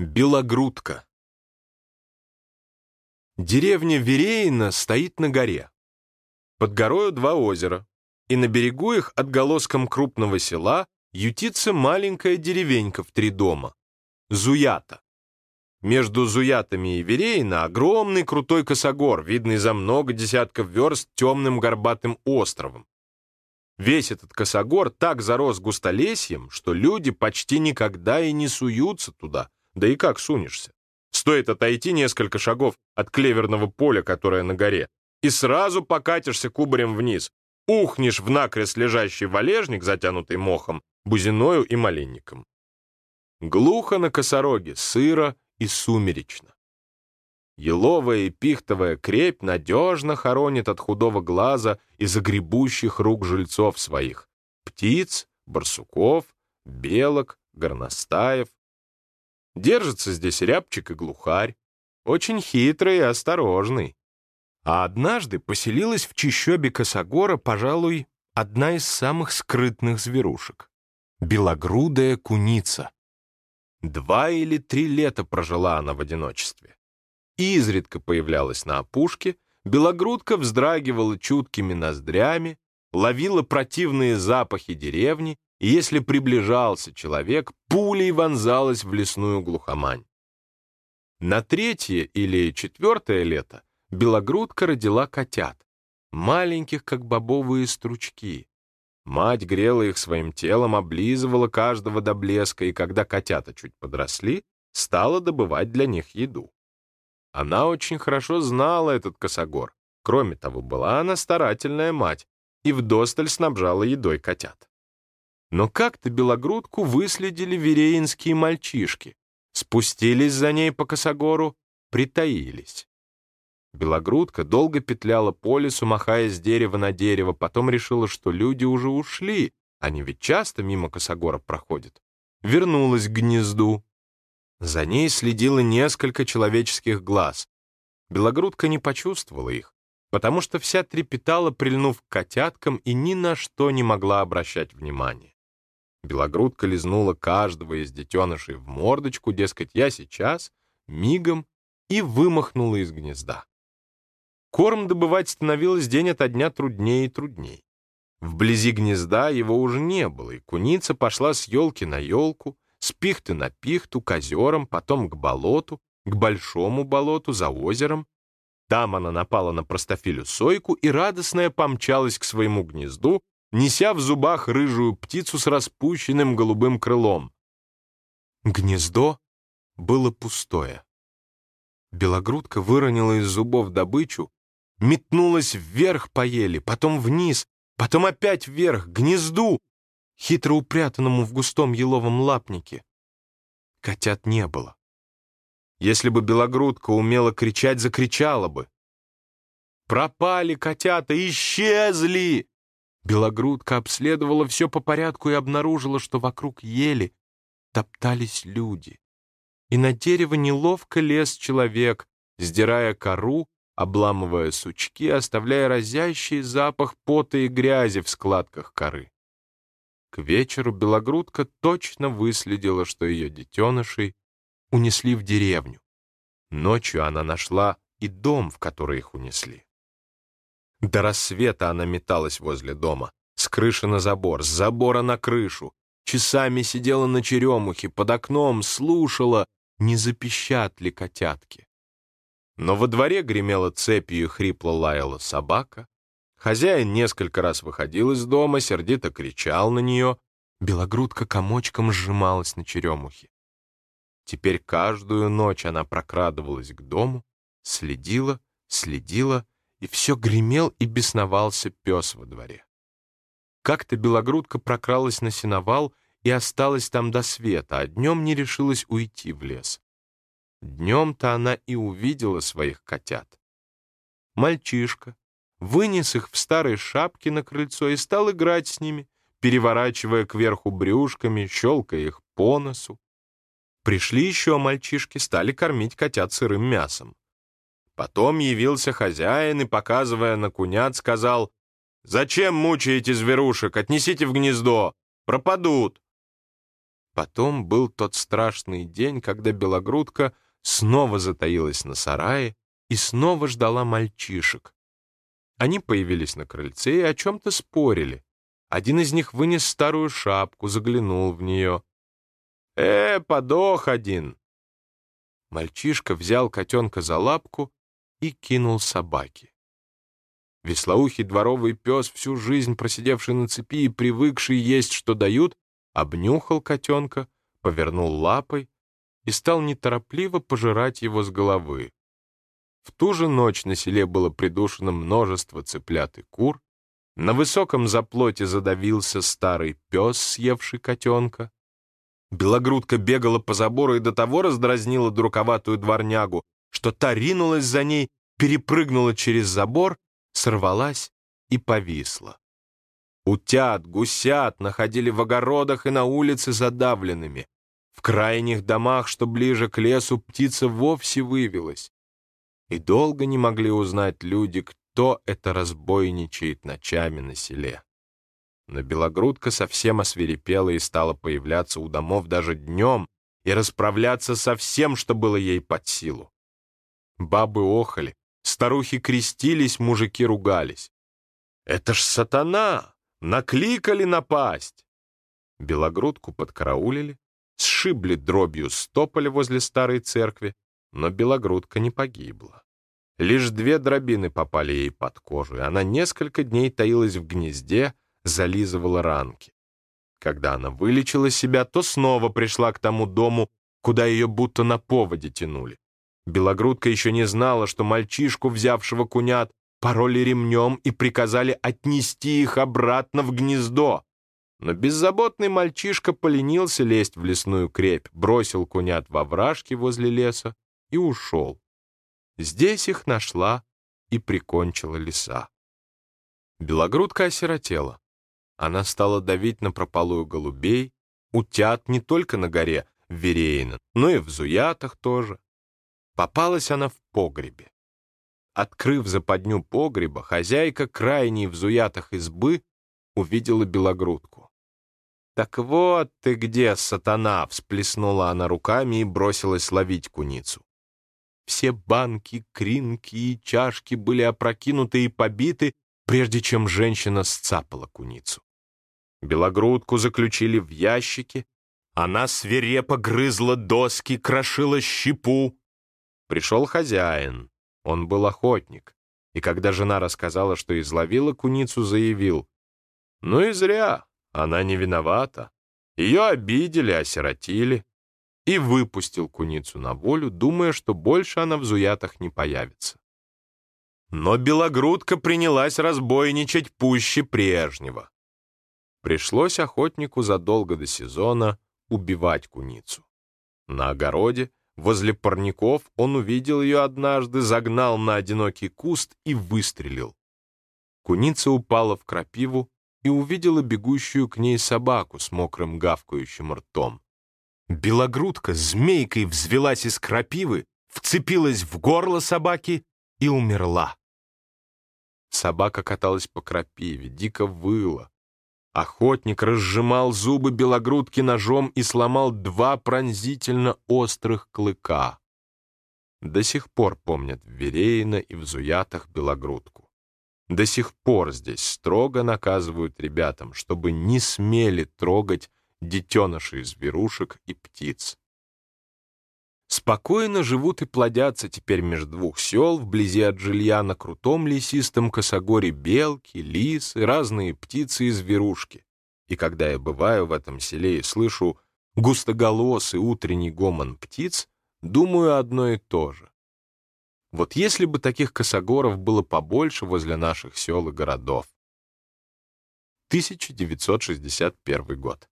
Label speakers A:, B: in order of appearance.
A: Белогрудка. Деревня Вереина стоит на горе. Под горою два озера, и на берегу их отголоском крупного села ютится маленькая деревенька в три дома — Зуята. Между Зуятами и Вереина огромный крутой косогор, видный за много десятков верст темным горбатым островом. Весь этот косогор так зарос густолесьем, что люди почти никогда и не суются туда — да и как сунешься? Стоит отойти несколько шагов от клеверного поля, которое на горе, и сразу покатишься кубарем вниз, ухнешь в накрест лежащий валежник, затянутый мохом, бузиною и маленником. Глухо на косороге, сыро и сумеречно. Еловая и пихтовая крепь надежно хоронит от худого глаза и загребущих рук жильцов своих, птиц, барсуков, белок, горностаев, Держится здесь рябчик и глухарь, очень хитрый и осторожный. А однажды поселилась в чищобе Косогора, пожалуй, одна из самых скрытных зверушек — белогрудая куница. Два или три лета прожила она в одиночестве. Изредка появлялась на опушке, белогрудка вздрагивала чуткими ноздрями, ловила противные запахи деревни и если приближался человек, пулей вонзалась в лесную глухомань. На третье или четвертое лето белогрудка родила котят, маленьких, как бобовые стручки. Мать грела их своим телом, облизывала каждого до блеска, и когда котята чуть подросли, стала добывать для них еду. Она очень хорошо знала этот косогор. Кроме того, была она старательная мать и вдосталь снабжала едой котят. Но как-то белогрудку выследили вереинские мальчишки, спустились за ней по косогору, притаились. Белогрудка долго петляла по лесу, махая с дерева на дерево, потом решила, что люди уже ушли, они ведь часто мимо косогора проходят. Вернулась к гнезду. За ней следило несколько человеческих глаз. Белогрудка не почувствовала их, потому что вся трепетала, прильнув к котяткам, и ни на что не могла обращать внимания. Белогрудка лизнула каждого из детенышей в мордочку, дескать, я сейчас, мигом, и вымахнула из гнезда. Корм добывать становилось день ото дня труднее и труднее. Вблизи гнезда его уже не было, и куница пошла с елки на елку, с пихты на пихту, к озерам, потом к болоту, к большому болоту за озером. Там она напала на простофилю сойку и радостная помчалась к своему гнезду, неся в зубах рыжую птицу с распущенным голубым крылом. Гнездо было пустое. Белогрудка выронила из зубов добычу, метнулась вверх по еле, потом вниз, потом опять вверх, к гнезду, хитро упрятанному в густом еловом лапнике. Котят не было. Если бы белогрудка умела кричать, закричала бы. «Пропали котята! Исчезли!» Белогрудка обследовала все по порядку и обнаружила, что вокруг ели топтались люди. И на дерево неловко лез человек, сдирая кору, обламывая сучки, оставляя разящий запах пота и грязи в складках коры. К вечеру Белогрудка точно выследила, что ее детенышей унесли в деревню. Ночью она нашла и дом, в который их унесли. До рассвета она металась возле дома, с крыши на забор, с забора на крышу, часами сидела на черемухе, под окном, слушала, не запищат ли котятки. Но во дворе гремела цепью и хрипло лаяла собака. Хозяин несколько раз выходил из дома, сердито кричал на нее. Белогрудка комочком сжималась на черемухе. Теперь каждую ночь она прокрадывалась к дому, следила, следила и все гремел и бесновался пес во дворе. Как-то белогрудка прокралась на сеновал и осталась там до света, а днем не решилась уйти в лес. Днем-то она и увидела своих котят. Мальчишка вынес их в старой шапке на крыльцо и стал играть с ними, переворачивая кверху брюшками, щелкая их по носу. Пришли еще мальчишки, стали кормить котят сырым мясом. Потом явился хозяин и, показывая на кунят, сказал, «Зачем мучаете зверушек? Отнесите в гнездо. Пропадут». Потом был тот страшный день, когда белогрудка снова затаилась на сарае и снова ждала мальчишек. Они появились на крыльце и о чем-то спорили. Один из них вынес старую шапку, заглянул в нее. «Э, подох один!» Мальчишка взял котенка за лапку и кинул собаке. Веслоухий дворовый пес, всю жизнь просидевший на цепи и привыкший есть, что дают, обнюхал котенка, повернул лапой и стал неторопливо пожирать его с головы. В ту же ночь на селе было придушено множество цыплят и кур, на высоком заплоте задавился старый пес, съевший котенка. Белогрудка бегала по забору и до того раздразнила дураковатую дворнягу, что та ринулась за ней, перепрыгнула через забор, сорвалась и повисла. Утят, гусят находили в огородах и на улице задавленными. В крайних домах, что ближе к лесу, птица вовсе вывелась. И долго не могли узнать люди, кто это разбойничает ночами на селе. Но белогрудка совсем освирепела и стала появляться у домов даже днем и расправляться со всем, что было ей под силу. Бабы охали, старухи крестились, мужики ругались. «Это ж сатана! Накликали напасть!» Белогрудку подкараулили, сшибли дробью стополя возле старой церкви, но белогрудка не погибла. Лишь две дробины попали ей под кожу, и она несколько дней таилась в гнезде, зализывала ранки. Когда она вылечила себя, то снова пришла к тому дому, куда ее будто на поводе тянули. Белогрудка еще не знала, что мальчишку, взявшего кунят, пороли ремнем и приказали отнести их обратно в гнездо. Но беззаботный мальчишка поленился лезть в лесную крепь, бросил кунят во вражки возле леса и ушел. Здесь их нашла и прикончила лиса. Белогрудка осиротела. Она стала давить на прополую голубей, утят не только на горе Вереина, но и в Зуятах тоже. Попалась она в погребе. Открыв западню погреба, хозяйка, крайней в Зуятах избы, увидела белогрудку. «Так вот ты где, сатана!» — всплеснула она руками и бросилась ловить куницу. Все банки, кринки и чашки были опрокинуты и побиты, прежде чем женщина сцапала куницу. Белогрудку заключили в ящики, она свирепо грызла доски, крошила щепу. Пришел хозяин, он был охотник, и когда жена рассказала, что изловила куницу, заявил, «Ну и зря, она не виновата. Ее обидели, осиротили и выпустил куницу на волю, думая, что больше она в зуятах не появится. Но белогрудка принялась разбойничать пуще прежнего. Пришлось охотнику задолго до сезона убивать куницу. На огороде, возле парников, он увидел ее однажды, загнал на одинокий куст и выстрелил. Куница упала в крапиву и увидела бегущую к ней собаку с мокрым гавкающим ртом. Белогрудка змейкой взвелась из крапивы, вцепилась в горло собаки и умерла. Собака каталась по крапиве, дико выла. Охотник разжимал зубы белогрудки ножом и сломал два пронзительно острых клыка. До сих пор помнят в Вереино и в Зуятах белогрудку. До сих пор здесь строго наказывают ребятам, чтобы не смели трогать детенышей зверушек и птиц. Спокойно живут и плодятся теперь между двух сел, вблизи от жилья на крутом лесистом косогоре белки, лисы, разные птицы и зверушки. И когда я бываю в этом селе и слышу густоголосый утренний гомон птиц, думаю одно и то же. Вот если бы таких косогоров было побольше возле наших сел и городов. 1961 год.